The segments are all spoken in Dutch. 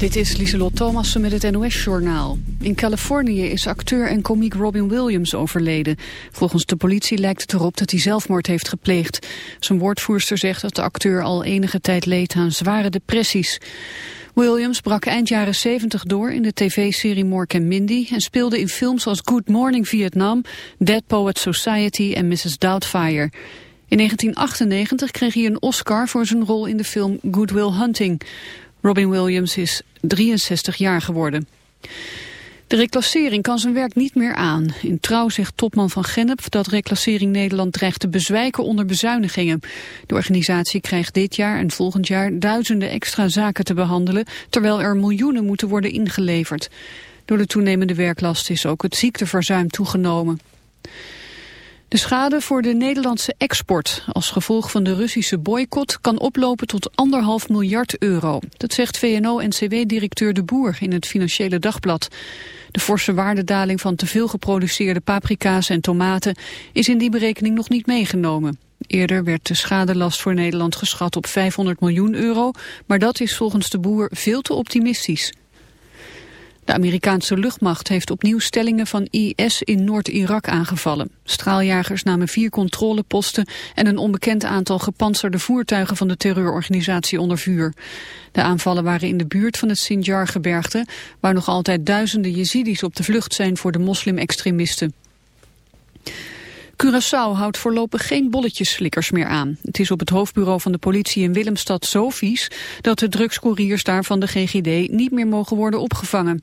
Dit is Lieselot Thomassen met het NOS-journaal. In Californië is acteur en komiek Robin Williams overleden. Volgens de politie lijkt het erop dat hij zelfmoord heeft gepleegd. Zijn woordvoerster zegt dat de acteur al enige tijd leed aan zware depressies. Williams brak eind jaren 70 door in de tv-serie Mork en Mindy... en speelde in films als Good Morning Vietnam, Dead Poet Society en Mrs. Doubtfire... In 1998 kreeg hij een Oscar voor zijn rol in de film Good Will Hunting. Robin Williams is 63 jaar geworden. De reclassering kan zijn werk niet meer aan. In Trouw zegt topman van Gennep dat reclassering Nederland dreigt te bezwijken onder bezuinigingen. De organisatie krijgt dit jaar en volgend jaar duizenden extra zaken te behandelen, terwijl er miljoenen moeten worden ingeleverd. Door de toenemende werklast is ook het ziekteverzuim toegenomen. De schade voor de Nederlandse export als gevolg van de Russische boycott kan oplopen tot anderhalf miljard euro. Dat zegt VNO-NCW-directeur De Boer in het Financiële Dagblad. De forse waardedaling van te veel geproduceerde paprika's en tomaten is in die berekening nog niet meegenomen. Eerder werd de schadelast voor Nederland geschat op 500 miljoen euro, maar dat is volgens De Boer veel te optimistisch. De Amerikaanse luchtmacht heeft opnieuw stellingen van IS in Noord-Irak aangevallen. Straaljagers namen vier controleposten en een onbekend aantal gepantserde voertuigen van de terreurorganisatie onder vuur. De aanvallen waren in de buurt van het Sinjar-gebergte, waar nog altijd duizenden Jezidis op de vlucht zijn voor de moslim-extremisten. Curaçao houdt voorlopig geen bolletjesflikkers meer aan. Het is op het hoofdbureau van de politie in Willemstad zo vies... dat de drugscouriers daar van de GGD niet meer mogen worden opgevangen.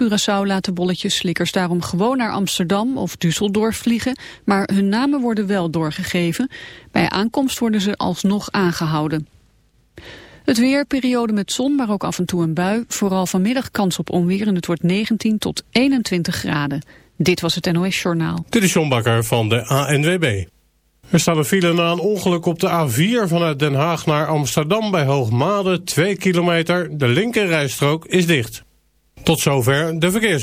Curaçao laat de bolletjesflikkers daarom gewoon naar Amsterdam of Düsseldorf vliegen... maar hun namen worden wel doorgegeven. Bij aankomst worden ze alsnog aangehouden. Het weer, periode met zon, maar ook af en toe een bui. Vooral vanmiddag kans op onweer en het wordt 19 tot 21 graden. Dit was het NOS Journaal. Dit is John Bakker van de ANWB. Er staat een file na een ongeluk op de A4 vanuit Den Haag naar Amsterdam bij Hoogmade. 2 kilometer, de linkerrijstrook is dicht. Tot zover de verkeers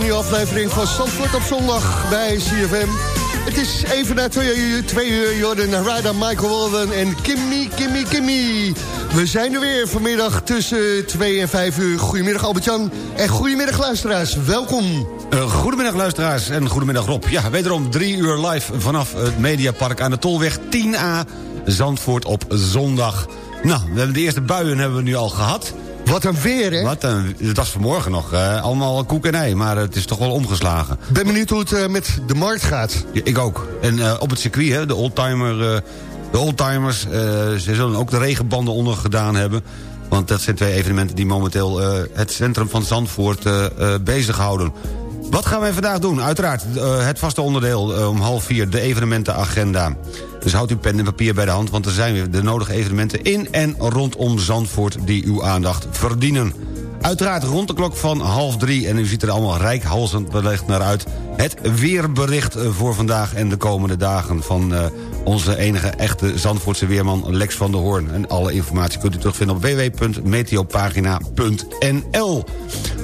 Van die aflevering van Zandvoort op zondag bij CFM. Het is even na twee uur, twee uur Jordan Ryder, Michael Walden en Kimmy, Kimmy, Kimmy. We zijn er weer vanmiddag tussen 2 en 5 uur. Goedemiddag Albert-Jan en goedemiddag luisteraars. Welkom. Uh, goedemiddag luisteraars en goedemiddag Rob. Ja, wederom drie uur live vanaf het Mediapark aan de Tolweg 10A. Zandvoort op zondag. Nou, de eerste buien hebben we nu al gehad. Wat een weer, hè? Wat een, het was vanmorgen nog uh, allemaal koek en ei, maar het is toch wel omgeslagen. Ben benieuwd hoe het uh, met de markt gaat. Ja, ik ook. En uh, op het circuit, hè, de oldtimer, de oldtimers, ze zullen ook de regenbanden onder gedaan hebben. Want dat zijn twee evenementen die momenteel het centrum van Zandvoort bezighouden. Wat gaan wij vandaag doen? Uiteraard het vaste onderdeel om half vier, de evenementenagenda. Dus houd uw pen en papier bij de hand... want er zijn weer de nodige evenementen in en rondom Zandvoort... die uw aandacht verdienen. Uiteraard rond de klok van half drie... en u ziet er allemaal rijkhalsend wellicht naar uit... het weerbericht voor vandaag en de komende dagen... van uh, onze enige echte Zandvoortse weerman Lex van der Hoorn. En alle informatie kunt u terugvinden op www.meteopagina.nl.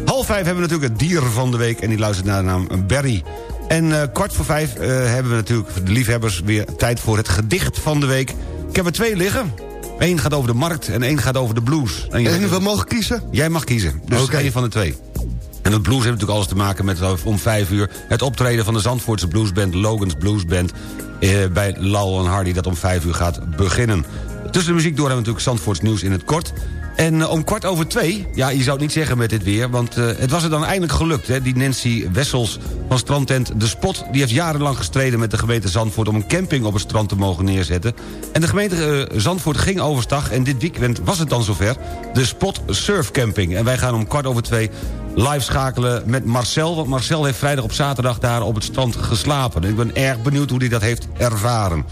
Half vijf hebben we natuurlijk het dier van de week... en die luistert naar de naam Barry... En uh, kwart voor vijf uh, hebben we natuurlijk de liefhebbers weer tijd voor het gedicht van de week. Ik heb er twee liggen. Eén gaat over de markt en één gaat over de blues. En, en we mogen kiezen? Jij mag kiezen. Dus okay. één van de twee. En het blues heeft natuurlijk alles te maken met om vijf uur... het optreden van de Zandvoortse bluesband Logan's Bluesband... Eh, bij Lowell en Hardy dat om vijf uur gaat beginnen. Tussen de muziek door hebben we natuurlijk Zandvoorts nieuws in het kort... En uh, om kwart over twee, ja, je zou het niet zeggen met dit weer... want uh, het was er dan eindelijk gelukt, hè, die Nancy Wessels van strandtent De Spot... die heeft jarenlang gestreden met de gemeente Zandvoort... om een camping op het strand te mogen neerzetten. En de gemeente uh, Zandvoort ging overstag en dit weekend was het dan zover... de Spot Surf Camping. En wij gaan om kwart over twee live schakelen met Marcel... want Marcel heeft vrijdag op zaterdag daar op het strand geslapen. En ik ben erg benieuwd hoe hij dat heeft ervaren.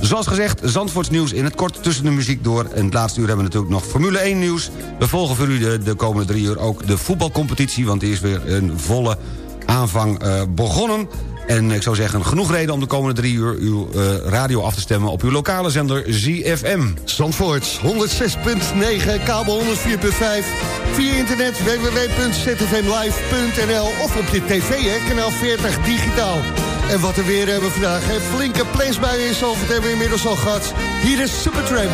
Zoals gezegd, Zandvoorts nieuws in het kort tussen de muziek door. En het laatste uur hebben we natuurlijk nog Formule 1 nieuws. We volgen voor u de, de komende drie uur ook de voetbalcompetitie... want die is weer een volle aanvang uh, begonnen. En ik zou zeggen, genoeg reden om de komende drie uur... uw uh, radio af te stemmen op uw lokale zender ZFM. Zandvoort, 106.9, kabel 104.5... via internet www.zfmlive.nl of op je tv, hè, kanaal 40 digitaal. En wat we weer hebben vandaag. Een flinke plensbui in Zalvoort hebben we inmiddels al gehad. Hier is Supertramp.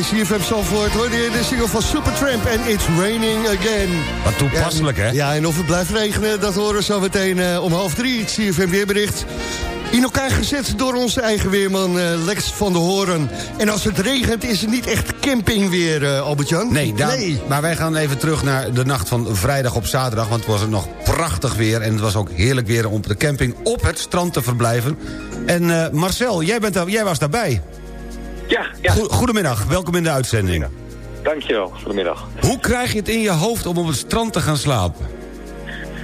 Bij CFM Zandvoort hoorde je de single van Supertramp en It's Raining Again. Wat toepasselijk, ja, hè? Ja, en of het blijft regenen, dat horen we zo meteen uh, om half drie. Het CFM weerbericht. In elkaar gezet door onze eigen weerman uh, Lex van der Hoorn. En als het regent is het niet echt campingweer, uh, Albert-Jan. Nee, daar, nee, maar wij gaan even terug naar de nacht van vrijdag op zaterdag... want het was nog prachtig weer en het was ook heerlijk weer om op de camping op het strand te verblijven. En uh, Marcel, jij, bent, jij was daarbij. Ja, ja. Goedemiddag, welkom in de uitzending. Dankjewel, goedemiddag. Hoe krijg je het in je hoofd om op het strand te gaan slapen?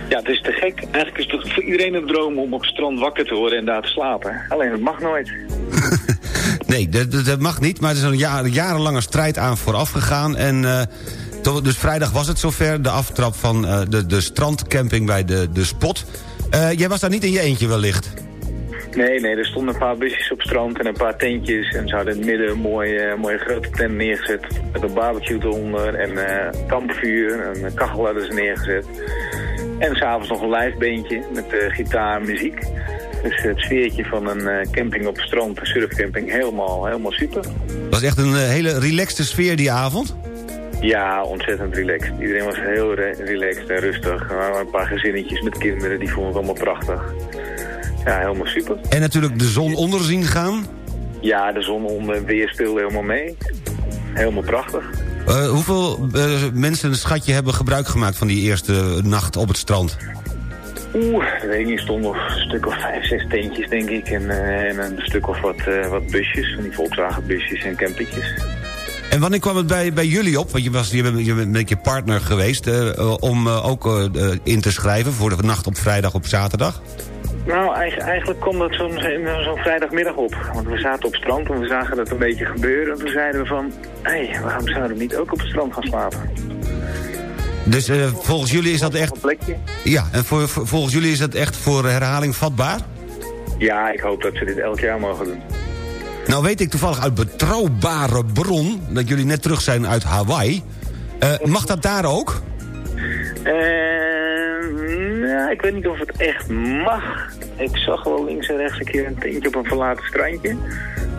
Ja, het is te gek. Eigenlijk is het voor iedereen een droom om op het strand wakker te worden en daar te slapen. Alleen, het mag nooit. nee, dat, dat, mag niet, maar er is een jarenlange strijd aan vooraf gegaan. En uh, dus vrijdag was het zover, de aftrap van uh, de, de strandcamping bij de, de Spot. Uh, jij was daar niet in je eentje wellicht? Nee, nee, er stonden een paar busjes op het strand en een paar tentjes. En ze hadden in het midden een mooie, mooie grote tent neergezet. Met een barbecue eronder en uh, kampvuur. En een kachel hadden ze neergezet. En s'avonds nog een lijfbeentje met uh, gitaar en muziek. Dus het sfeertje van een uh, camping op het strand, een surfcamping, helemaal, helemaal super. Het was echt een hele relaxte sfeer die avond? Ja, ontzettend relaxed. Iedereen was heel re relaxed en rustig. Er waren een paar gezinnetjes met kinderen, die vonden het allemaal prachtig. Ja, helemaal super. En natuurlijk de zon onder zien gaan? Ja, de zon onder weer speelde helemaal mee. Helemaal prachtig. Uh, hoeveel uh, mensen, een schatje, hebben gebruik gemaakt van die eerste nacht op het strand? Oeh, er weet niet, stonden een stuk of vijf, zes tentjes, denk ik. En, uh, en een stuk of wat, wat busjes, van die Volkswagen busjes en campingjes. En wanneer kwam het bij, bij jullie op? Want je, was, je, bent, je bent met je partner geweest om ook in te schrijven voor de nacht op vrijdag op zaterdag? Nou, eigenlijk kwam dat zo'n zo vrijdagmiddag op. Want we zaten op strand en we zagen dat een beetje gebeuren. En toen zeiden we van, hé, hey, waarom zouden we niet ook op het strand gaan slapen? Dus uh, volgens jullie is dat echt... Een plekje. Ja, en voor, voor, volgens jullie is dat echt voor herhaling vatbaar? Ja, ik hoop dat ze dit elk jaar mogen doen. Nou weet ik toevallig uit betrouwbare bron... dat jullie net terug zijn uit Hawaii. Uh, mag dat daar ook? Uh, nou, ik weet niet of het echt mag. Ik zag wel links en rechts een keer een tentje op een verlaten strandje.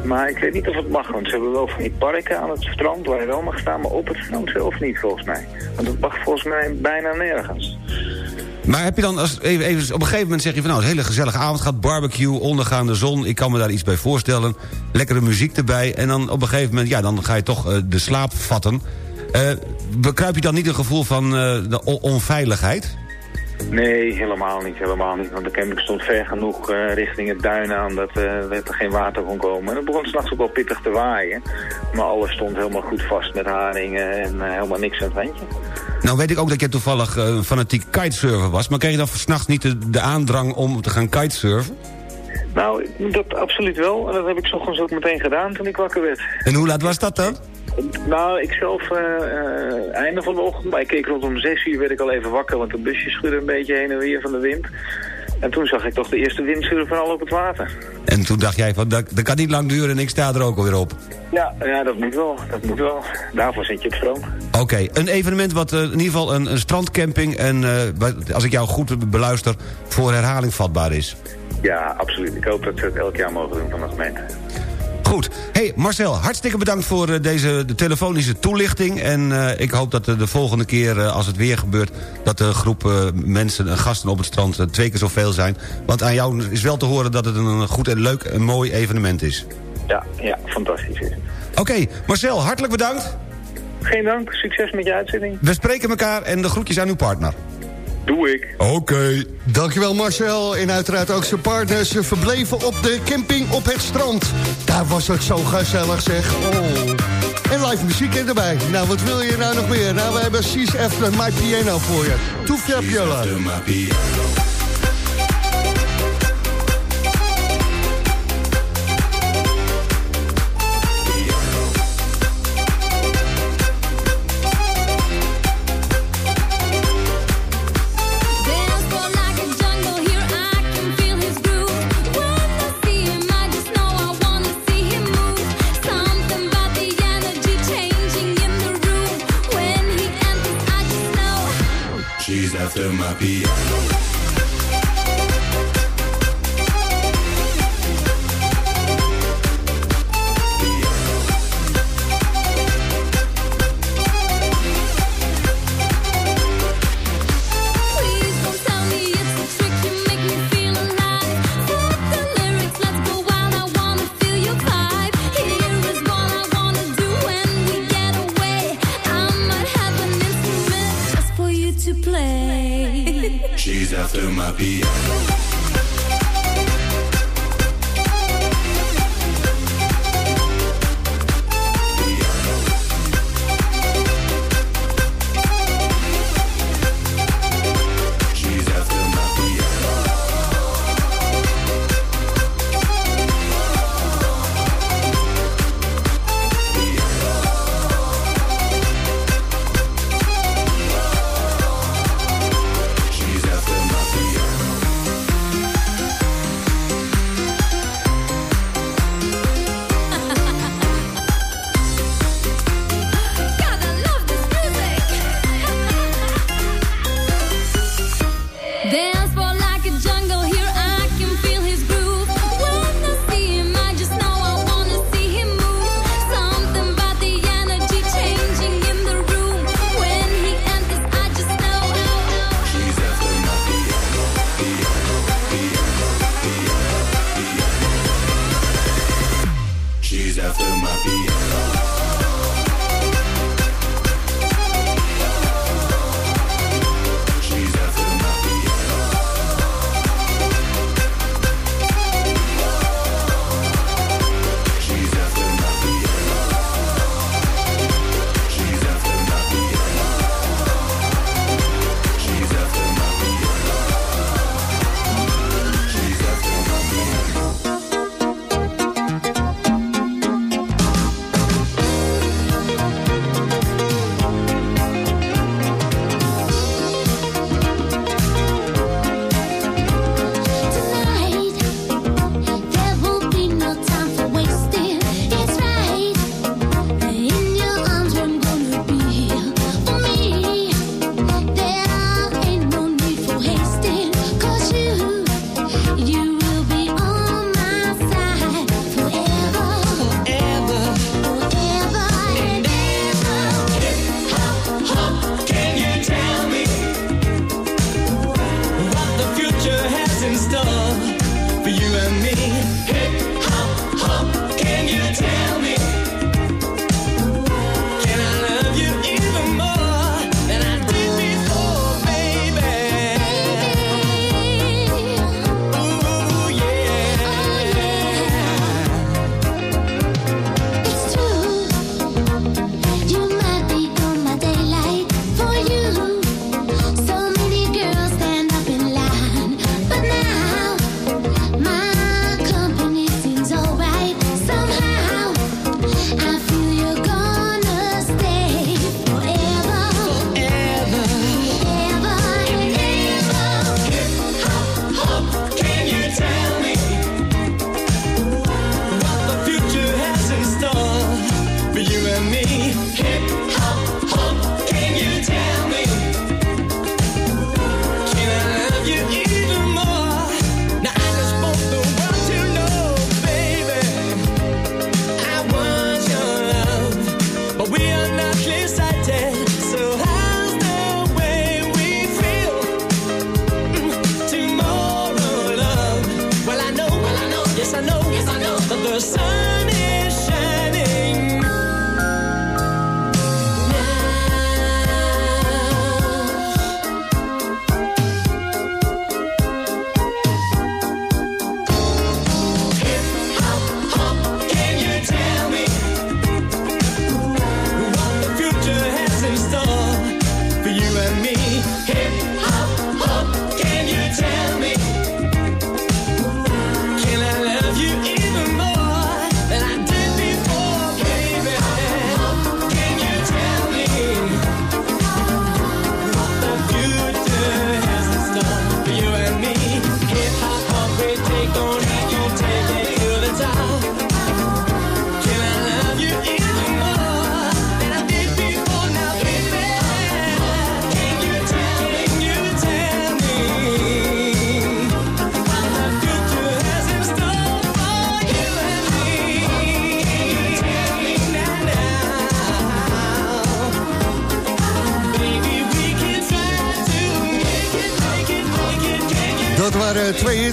Maar ik weet niet of het mag, want ze hebben wel van die parken aan het strand waar je wel mag staan, maar op het strand zelf niet volgens mij. Want dat mag volgens mij bijna nergens. Maar heb je dan, als, even, even, op een gegeven moment zeg je van nou, een hele gezellige avond gaat, barbecue, ondergaande zon, ik kan me daar iets bij voorstellen. Lekkere muziek erbij en dan op een gegeven moment, ja, dan ga je toch uh, de slaap vatten. Uh, bekruip je dan niet een gevoel van uh, de onveiligheid? Nee, helemaal niet, helemaal niet. Want de camping stond ver genoeg uh, richting het duin aan dat uh, er geen water kon komen. En het begon s'nachts ook wel pittig te waaien. Maar alles stond helemaal goed vast met haringen en uh, helemaal niks aan het handje. Nou weet ik ook dat jij toevallig een fanatiek kitesurfer was. Maar kreeg je dan s'nachts niet de, de aandrang om te gaan kitesurfen? Nou, dat absoluut wel. En dat heb ik ochtends ook meteen gedaan toen ik wakker werd. En hoe laat was dat dan? Nou, ik zelf uh, uh, einde van de ochtend, maar ik keek rondom 6 uur werd ik al even wakker, want de busje schudde een beetje heen en weer van de wind. En toen zag ik toch de eerste windsurfen van al op het water. En toen dacht jij van, dat, dat kan niet lang duren en ik sta er ook alweer op. Ja, ja dat moet wel, dat moet wel. Daarvoor zit je op stroom. Oké, okay, een evenement wat uh, in ieder geval een, een strandcamping en als ik jou goed beluister, voor herhaling vatbaar is. Ja, absoluut. Ik hoop dat ze het elk jaar mogen doen van de gemeente. Goed. Hey Marcel, hartstikke bedankt voor uh, deze de telefonische toelichting. En uh, ik hoop dat uh, de volgende keer, als het weer gebeurt... dat de groep mensen en gasten op het strand twee keer zoveel zijn. Want aan jou is wel te horen dat het een goed en leuk en mooi evenement is. Ja, ja fantastisch is Oké, okay, Marcel, hartelijk bedankt. Geen dank, succes met je uitzending. We spreken elkaar en de groetjes aan uw partner. Doe ik. Oké. Okay. Dankjewel Marcel. En uiteraard ook zijn partners. Ze verbleven op de camping op het strand. Daar was het zo gezellig zeg. Oh. En live muziek erbij. Nou, wat wil je nou nog meer? Nou, we hebben Seas After My Piano voor je. Toefje Piola.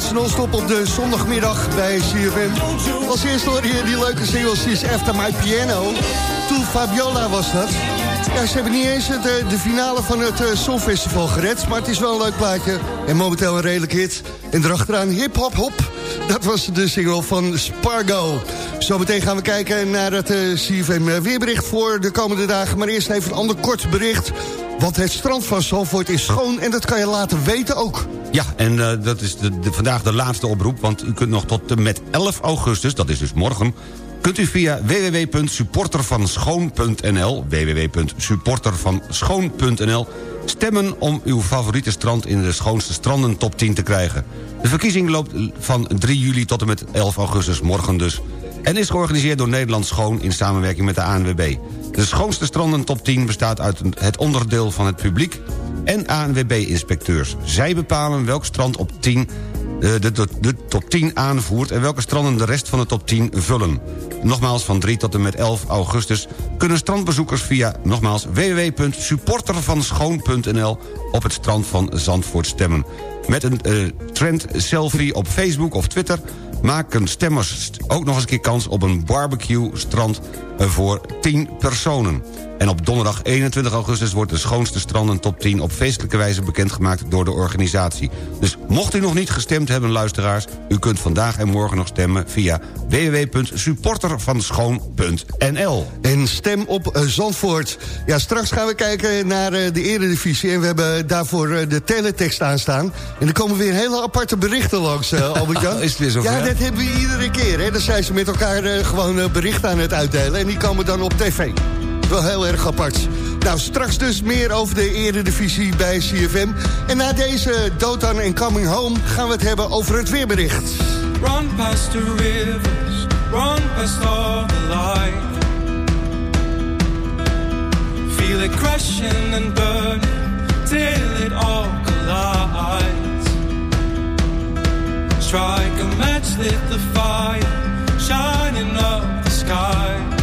Hits non-stop op de zondagmiddag bij CFM. Als eerste hoor je die leuke singles, is After My Piano. Toen Fabiola was dat. Ja, ze hebben niet eens het, eh, de finale van het eh, Songfestival gered. Maar het is wel een leuk plaatje. En momenteel een redelijk hit. En erachteraan hip hop hop. Dat was de single van Spargo. Zometeen gaan we kijken naar het eh, CFM weerbericht voor de komende dagen. Maar eerst even een ander kort bericht. Want het strand van Zalvoort is schoon en dat kan je laten weten ook. Ja, en eh, dat is de, vandaag de laatste oproep... want u kunt nog tot en met 11 augustus, dat is dus morgen... kunt u via www.supportervanschoon.nl www.supportervanschoon.nl stemmen om uw favoriete strand in de schoonste stranden top 10 te krijgen. De verkiezing loopt van 3 juli tot en met 11 augustus, morgen dus... en is georganiseerd door Nederland Schoon in samenwerking met de ANWB. De schoonste stranden top 10 bestaat uit het onderdeel van het publiek en ANWB-inspecteurs. Zij bepalen welk strand op 10 eh, de, top 10 aanvoert... en welke stranden de rest van de top 10 vullen. Nogmaals, van 3 tot en met 11 augustus... kunnen strandbezoekers via, nogmaals, www.supportervanschoon.nl... op het strand van Zandvoort stemmen. Met een eh, trend selfie op Facebook of Twitter... maken stemmers ook nog eens een keer kans op een barbecue-strand... voor 10 personen. En op donderdag 21 augustus wordt de schoonste stranden top 10... op feestelijke wijze bekendgemaakt door de organisatie. Dus mocht u nog niet gestemd hebben, luisteraars... u kunt vandaag en morgen nog stemmen via www.supportervanschoon.nl. En stem op eh, Zandvoort. Ja, straks gaan we kijken naar eh, de eredivisie. En we hebben daarvoor eh, de teletext aanstaan. En er komen weer hele aparte berichten langs, Albert-Jan. Is het weer zover? Ja, dat hebben we iedere keer. Hè. Dan zijn ze met elkaar gewoon berichten aan het uitdelen. En die komen dan op tv. Wel heel erg apart. Nou, straks dus meer over de eredivisie bij CFM. En na deze Dotan en Coming Home gaan we het hebben over het weerbericht. Run past the rivers, run past all the light. Feel it crashing and burning till it all collides. Strike a match, lit the fire, shining up the sky.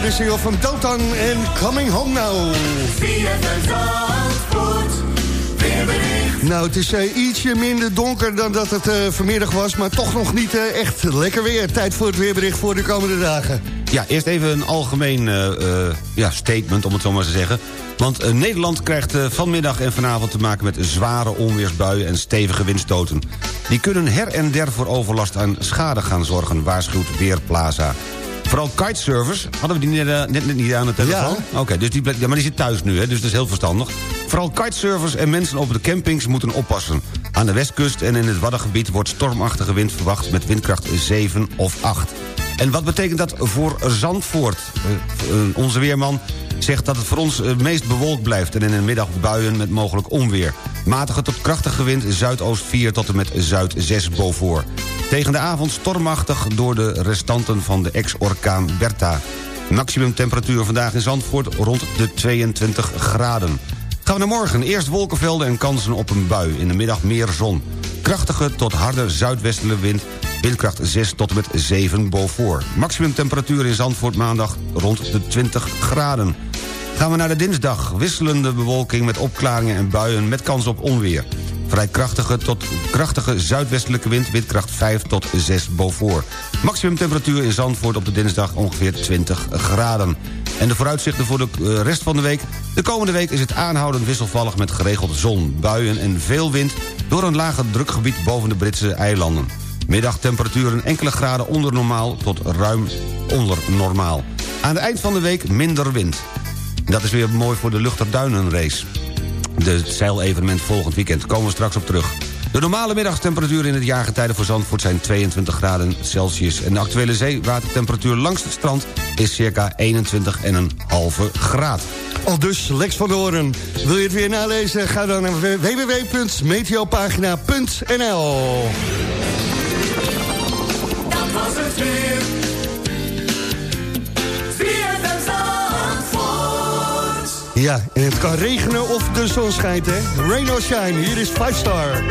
De single van Dotan en Coming Home Now. Nou, het is eh, ietsje minder donker dan dat het eh, vanmiddag was... maar toch nog niet eh, echt lekker weer. Tijd voor het weerbericht voor de komende dagen. Ja, eerst even een algemeen ja, statement, om het zo maar te zeggen. Want Nederland krijgt vanmiddag en vanavond te maken met zware onweersbuien en stevige windstoten. Die kunnen her en der voor overlast aan schade gaan zorgen, waarschuwt Weerplaza. Vooral kitesurfers, hadden we die net, eh, net, net niet aan de telefoon? Oké, dus die, ja, maar die zit thuis nu, hè, dus dat is heel verstandig. Vooral kitesurfers en mensen op de campings moeten oppassen. Aan de westkust en in het Waddengebied wordt stormachtige wind verwacht... met windkracht 7 of 8. En wat betekent dat voor Zandvoort? Eh, eh, onze weerman zegt dat het voor ons het meest bewolkt blijft... en in de middag buien met mogelijk onweer. Matige tot krachtige wind, zuidoost 4 tot en met zuid 6 Beaufort. Tegen de avond stormachtig door de restanten van de ex-orkaan Bertha. Maximum temperatuur vandaag in Zandvoort rond de 22 graden. Gaan we naar morgen. Eerst wolkenvelden en kansen op een bui. In de middag meer zon. Krachtige tot harde zuidwestelijke wind. Windkracht 6 tot en met 7 Beaufort. Maximum temperatuur in Zandvoort maandag rond de 20 graden. Gaan we naar de dinsdag. Wisselende bewolking met opklaringen en buien met kans op onweer. Vrij krachtige tot krachtige zuidwestelijke wind, windkracht 5 tot 6 Beaufort. Maximum temperatuur in Zandvoort op de dinsdag ongeveer 20 graden. En de vooruitzichten voor de eh, rest van de week. De komende week is het aanhoudend wisselvallig met geregeld zon, buien en veel wind... door een lager drukgebied boven de Britse eilanden. Middagtemperaturen enkele graden onder normaal tot ruim onder normaal. Aan het eind van de week minder wind. Dat is weer mooi voor de Luchterduinenrace. De zeilevenement volgend weekend. Komen we straks op terug. De normale middagstemperatuur in het jaargetijde voor Zandvoort zijn 22 graden Celsius. En de actuele zeewatertemperatuur langs het strand is circa 21,5 graad. Al dus Lex van Doorn. Wil je het weer nalezen? Ga dan naar www.meteopagina.nl Dat was het weer. Ja, en het kan regenen of de zon schijnt, hè? Rain or shine, hier is 5 Star.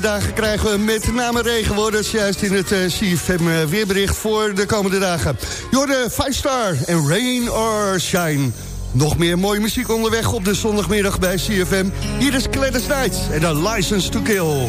komende dagen krijgen we met name regenwoorders... juist in het eh, CFM-weerbericht eh, voor de komende dagen. Jorde, 5 Star en Rain or Shine. Nog meer mooie muziek onderweg op de zondagmiddag bij CFM. Hier is Kledder Knight en A License to Kill.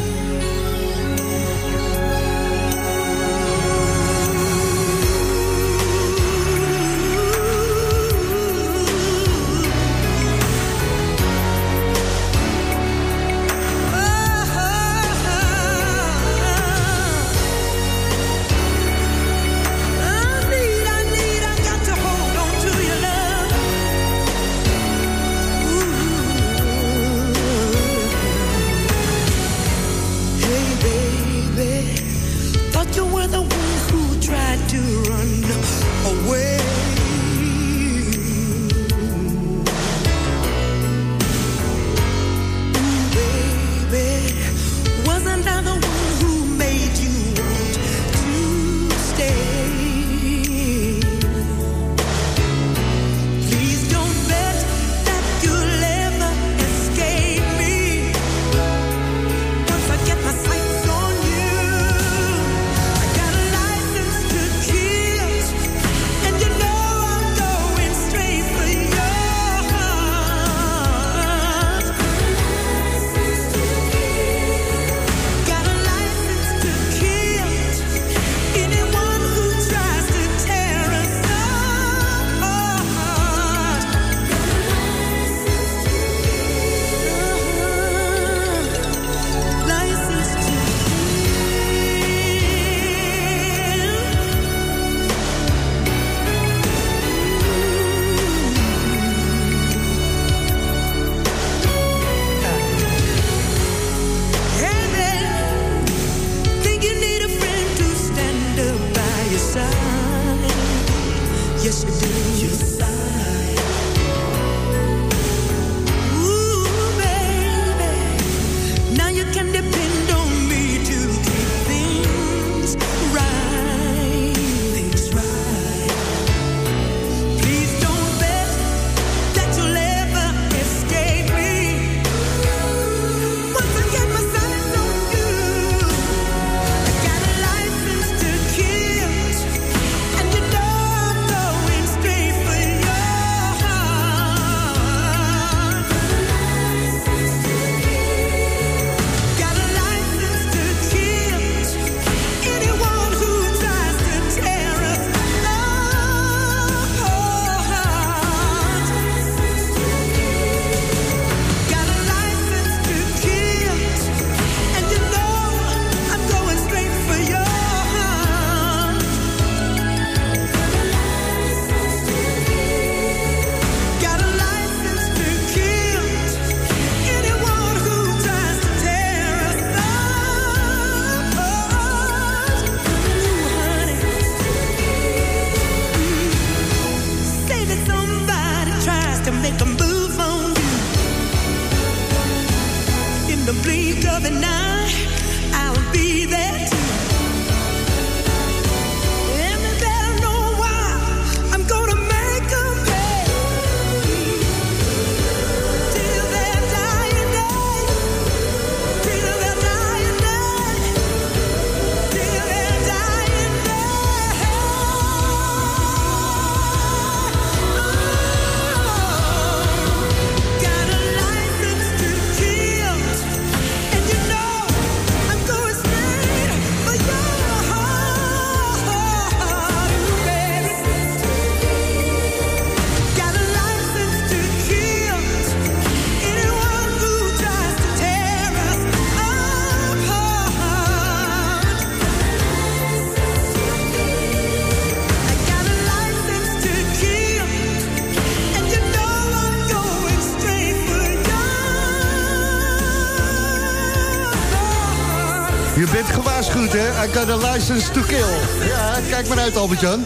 Het gewaarschuwd, hè? I got a license to kill. Ja, kijk maar uit, Albert-Jan.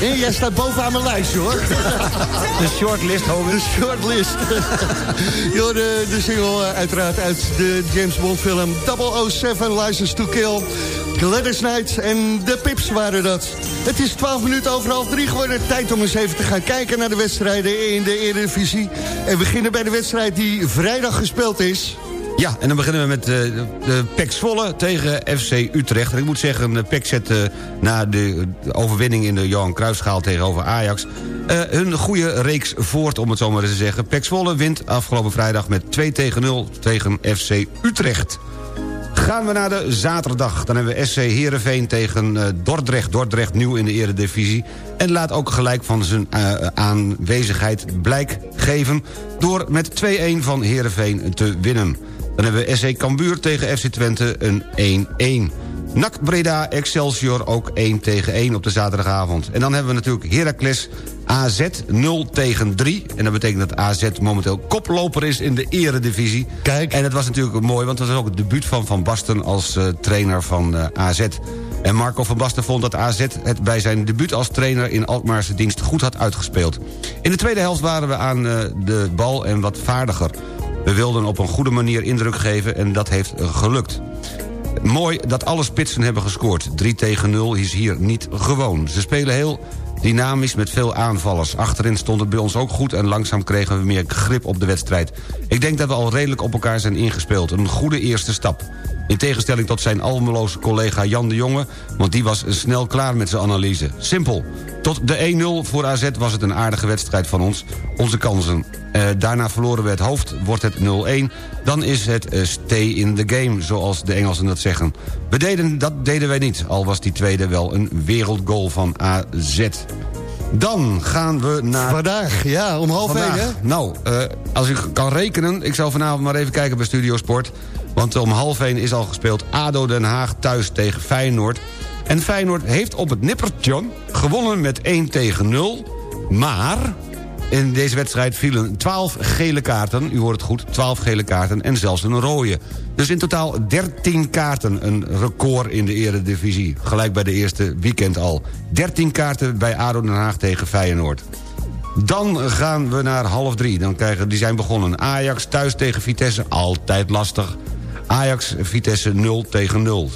Jij staat bovenaan mijn lijst, hoor. De shortlist, homie. De shortlist. Joh, de, de single eh, uiteraard uit de James Bond film 007, License to Kill. Gladys Knight en de Pips waren dat. Het is 12 minuten over half drie geworden. Tijd om eens even te gaan kijken naar de wedstrijden in de Eredivisie. En we beginnen bij de wedstrijd die vrijdag gespeeld is. Ja, en dan beginnen we met eh, de, PEC Zwolle tegen FC Utrecht. En ik moet zeggen, de PEC zet eh, na de overwinning in de Johan Cruijffschaal tegenover Ajax... eh, hun goede reeks voort, om het zo maar eens te zeggen. PEC Zwolle wint afgelopen vrijdag met 2 tegen 0 tegen FC Utrecht. Gaan we naar de zaterdag. Dan hebben we SC Heerenveen tegen eh, Dordrecht. Dordrecht nieuw in de eredivisie. En laat ook gelijk van zijn eh, aanwezigheid blijk geven... door met 2-1 van Heerenveen te winnen. Dan hebben we SC Cambuur tegen FC Twente een 1-1. NAC Breda Excelsior ook 1 tegen 1 op de zaterdagavond. En dan hebben we natuurlijk Heracles AZ 0 tegen 3. En dat betekent dat AZ momenteel koploper is in de eredivisie. Kijk. En het was natuurlijk mooi, want het was ook het debuut van Van Basten als eh, trainer van eh, AZ. En Marco van Basten vond dat AZ het bij zijn debuut als trainer in Alkmaarse dienst goed had uitgespeeld. In de tweede helft waren we aan eh, de bal en wat vaardiger. We wilden op een goede manier indruk geven en dat heeft eh, gelukt. Mooi dat alle spitsen hebben gescoord. 3 tegen 0 is hier niet gewoon. Ze spelen heel dynamisch met veel aanvallers. Achterin stond het bij ons ook goed en langzaam kregen we meer grip op de wedstrijd. Ik denk dat we al redelijk op elkaar zijn ingespeeld. Een goede eerste stap. In tegenstelling tot zijn almeloze collega Jan de Jonge... want die was snel klaar met zijn analyse. Simpel. Tot de 1-0 voor AZ was het een aardige wedstrijd van ons. Onze kansen. Eh, daarna verloren we het hoofd, wordt het 0-1. Dan is het eh, stay in the game, zoals de Engelsen dat zeggen. We deden, dat deden wij niet, al was die tweede wel een wereldgoal van AZ. Dan gaan we naar... Vandaag, ja, om half één, hè? Nou, eh, als u kan rekenen... ik zal vanavond maar even kijken bij Studio Sport... want om half één is al gespeeld ADO Den Haag thuis tegen Feyenoord. En Feyenoord heeft op het nippertje gewonnen met 1 tegen 0. Maar in deze wedstrijd vielen 12 gele kaarten. U hoort het goed, 12 gele kaarten en zelfs een rode. Dus in totaal 13 kaarten, een record in de eredivisie. Gelijk bij de eerste weekend al. 13 kaarten bij ADO Den Haag tegen Feyenoord. Dan gaan we naar half drie. Dan krijgen, die zijn begonnen. Ajax thuis tegen Vitesse, altijd lastig. Ajax, Vitesse 0 tegen 0.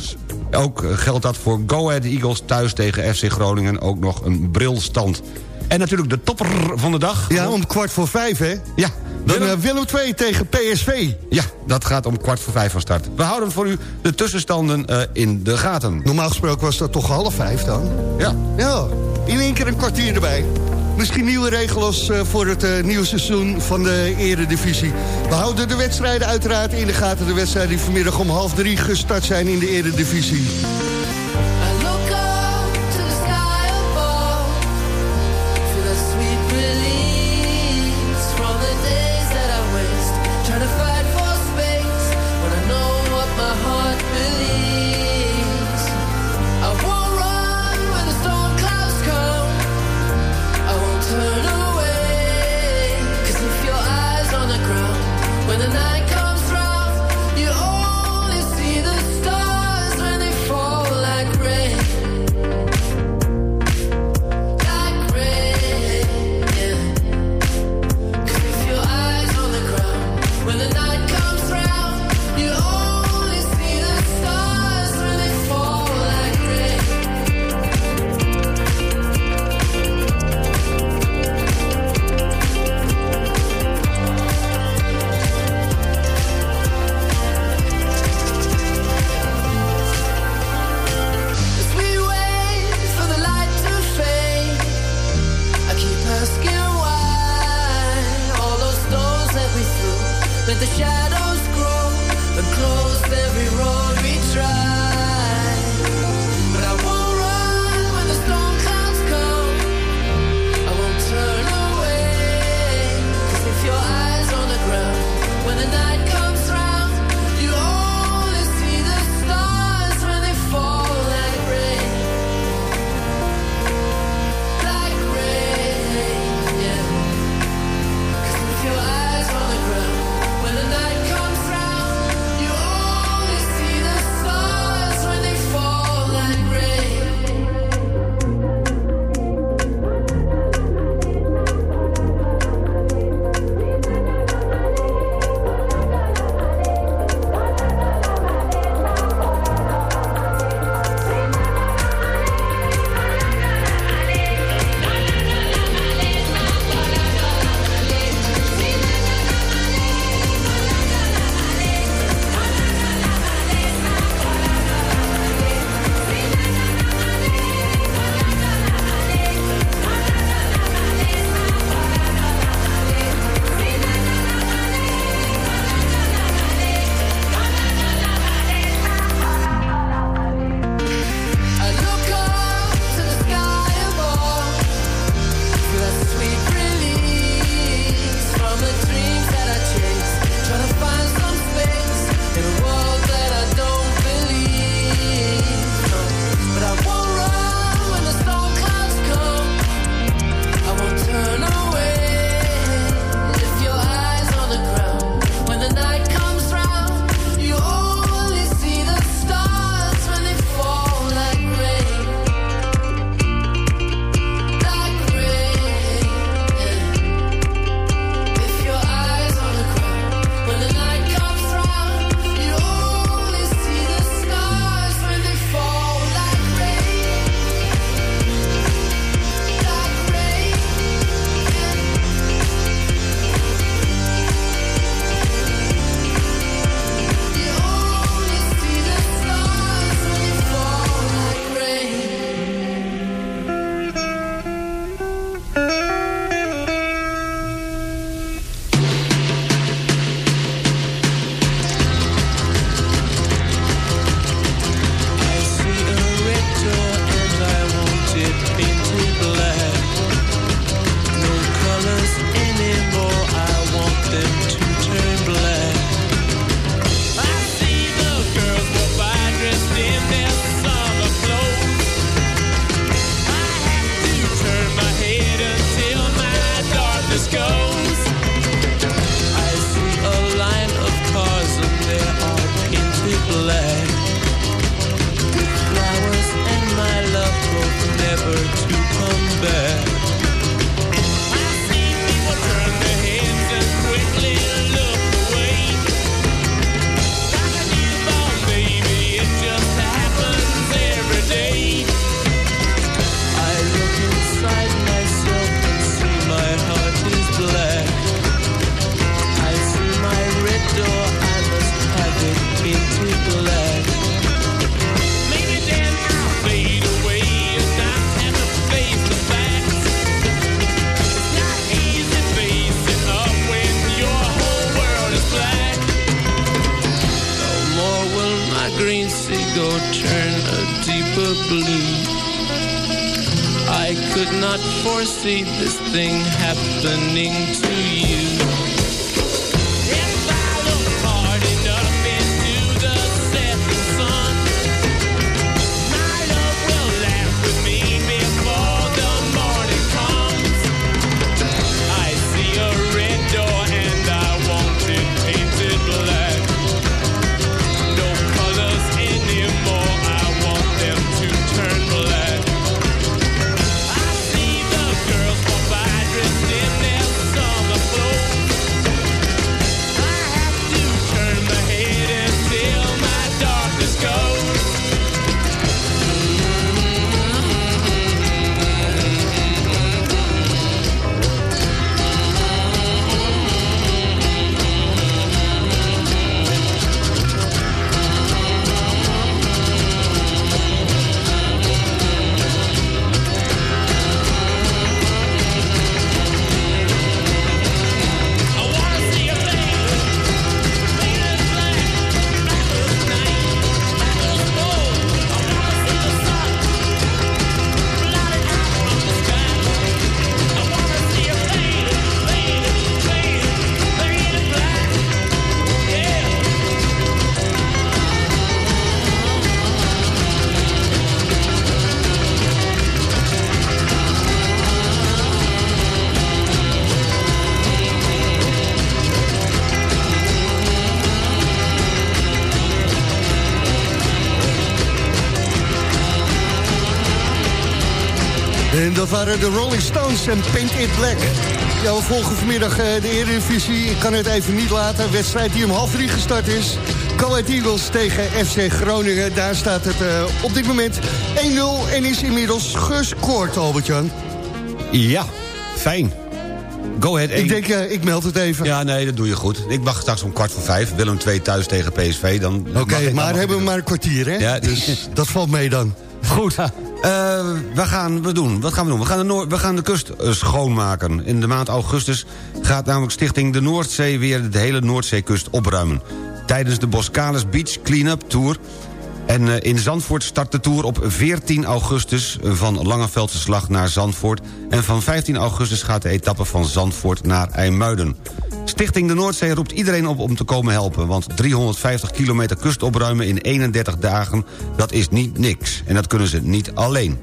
Ook geldt dat voor Go Ahead Eagles thuis tegen FC Groningen. Ook nog een brilstand. En natuurlijk de topper van de dag. Ja, om kwart voor vijf, hè? Ja. Dan Willem- eh, Willem 2 tegen PSV. Ja, dat gaat om kwart voor vijf van start. We houden voor u de tussenstanden eh, in de gaten. Normaal gesproken was dat toch half vijf dan? Ja. Ja, in één keer een kwartier erbij. Misschien nieuwe regels eh, voor het eh, nieuwe seizoen van de eredivisie. We houden de wedstrijden uiteraard in de gaten. De wedstrijden die vanmiddag om half drie gestart zijn in de eredivisie. Waren de Rolling Stones en Paint It Black. Ja, we volgen vanmiddag eh, de Eredivisie. Ik kan het even niet laten. Wedstrijd die om half drie gestart is. Ahead Eagles tegen FC Groningen. Daar staat het eh, op dit moment 1-0 en is inmiddels gescoord, Albert-Jan. Ja, fijn. Go ahead. Ik denk, eh, ik meld het even. Ja, nee, dat doe je goed. Ik wacht straks om kwart voor vijf. Willem 2 thuis tegen PSV. Dan Oké, maar hebben we maar een kwartier, hè? Ja, dus dat valt mee dan. Goed. Eh, we gaan we doen. Wat gaan we doen? We gaan de, we gaan de kust eh, schoonmaken. In de maand augustus gaat namelijk Stichting de Noordzee... weer de hele Noordzeekust opruimen. Tijdens de Boskalis Beach Cleanup Tour... En eh, in Zandvoort start de tour op 14 augustus... van Langeveldse Slag naar Zandvoort. En van 15 augustus gaat de etappe van Zandvoort naar IJmuiden. Stichting de Noordzee roept iedereen op om te komen helpen... want 350 kilometer kust opruimen in 31 dagen... dat is niet niks. En dat kunnen ze niet alleen.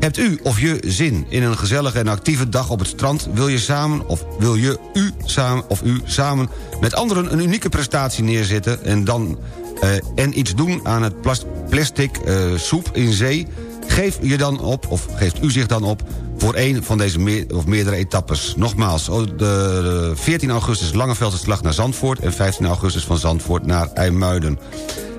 Hebt u of je zin in een gezellige en actieve dag op het strand... wil je samen of wil je u samen of u samen met anderen een unieke prestatie neerzetten... en dan eh, en iets doen aan het plas- plastic eh, soep in zee... geef je dan op, of geeft u zich dan op... voor een van deze of meerdere etappes. Nogmaals, oh, de, de 14 augustus Langeveldse slag naar Zandvoort... en 15 augustus van Zandvoort naar IJmuiden.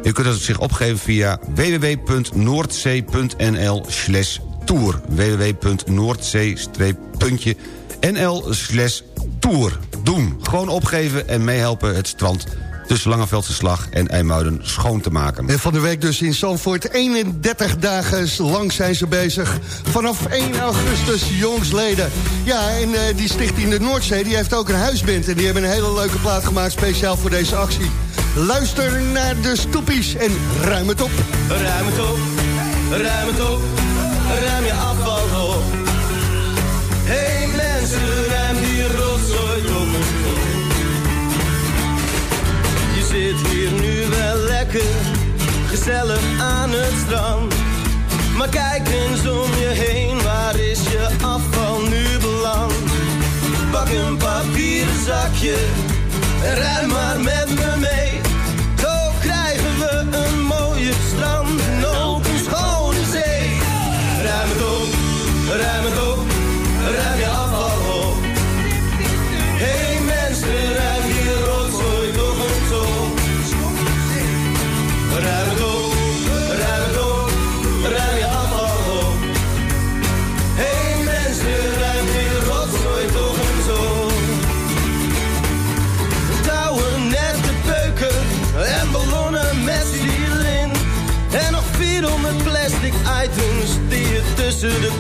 U kunt zich opgeven via www.noordzee.nl slash tour. www.noordzee-nl slash tour. Doen. Gewoon opgeven en meehelpen het strand tussen Langeveldse Slag en IJmuiden schoon te maken. En van de week dus in Zandvoort. 31 dagen lang zijn ze bezig. Vanaf 1 augustus, jongsleden. Ja, en eh, die stichting de Noordzee, die heeft ook een huisband. En die hebben een hele leuke plaat gemaakt speciaal voor deze actie. Luister naar de stoepies en ruim het op. Ruim het op, ruim het op, ruim je afval op. Hey mensen, zit hier nu wel lekker, gezellig aan het strand. Maar kijk eens om je heen, waar is je afval nu beland? Pak een papieren zakje en ruim maar met me mee. Zo krijgen we een mooie strand en ook een schone zee. Ruim het op, ruim het op, plastic items die je tussen de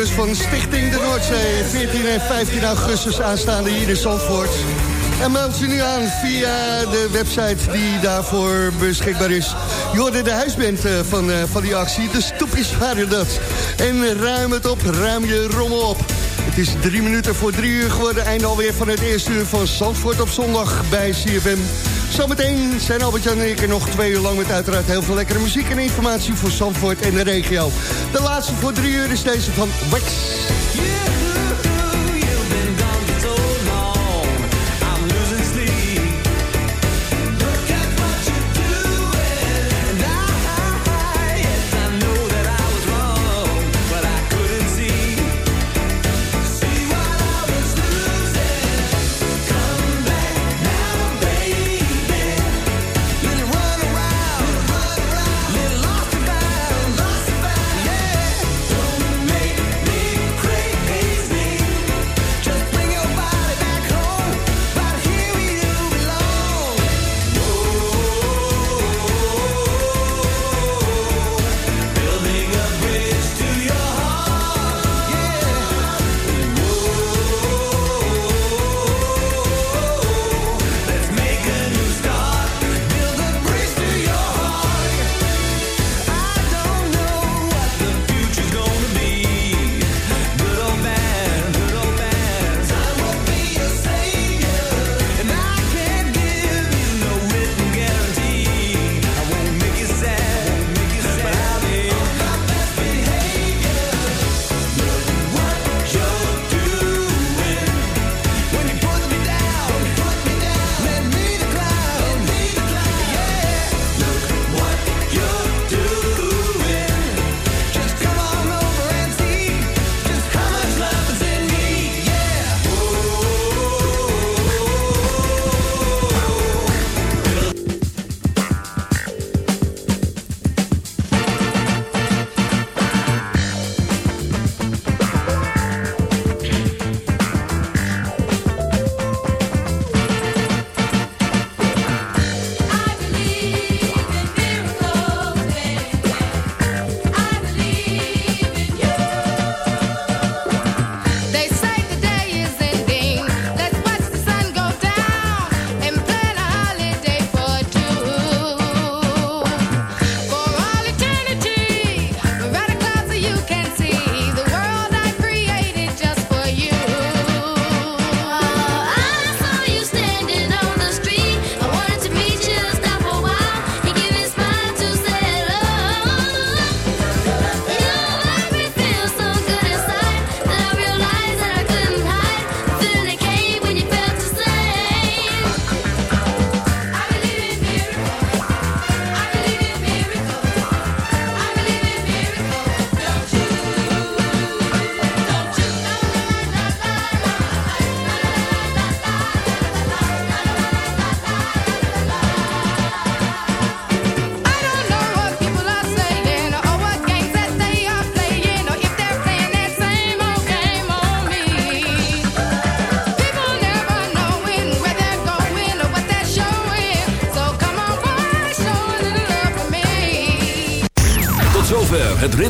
dus van Stichting de Noordzee. 14 en 15 augustus aanstaande hier in Zandvoort. En meld je nu aan via de website die daarvoor beschikbaar is. Je de huisband eh, van, eh, van die actie. De stoepjes waren dat. En ruim het op, ruim je rommel op. Het is drie minuten voor drie uur geworden. Einde alweer van het eerste uur van Zandvoort op zondag bij CFM. Zometeen zijn Albert-Jan en ik er nog twee uur lang... met uiteraard heel veel lekkere muziek en informatie voor Zandvoort en de regio. De laatste voor drie uur is deze van Wex.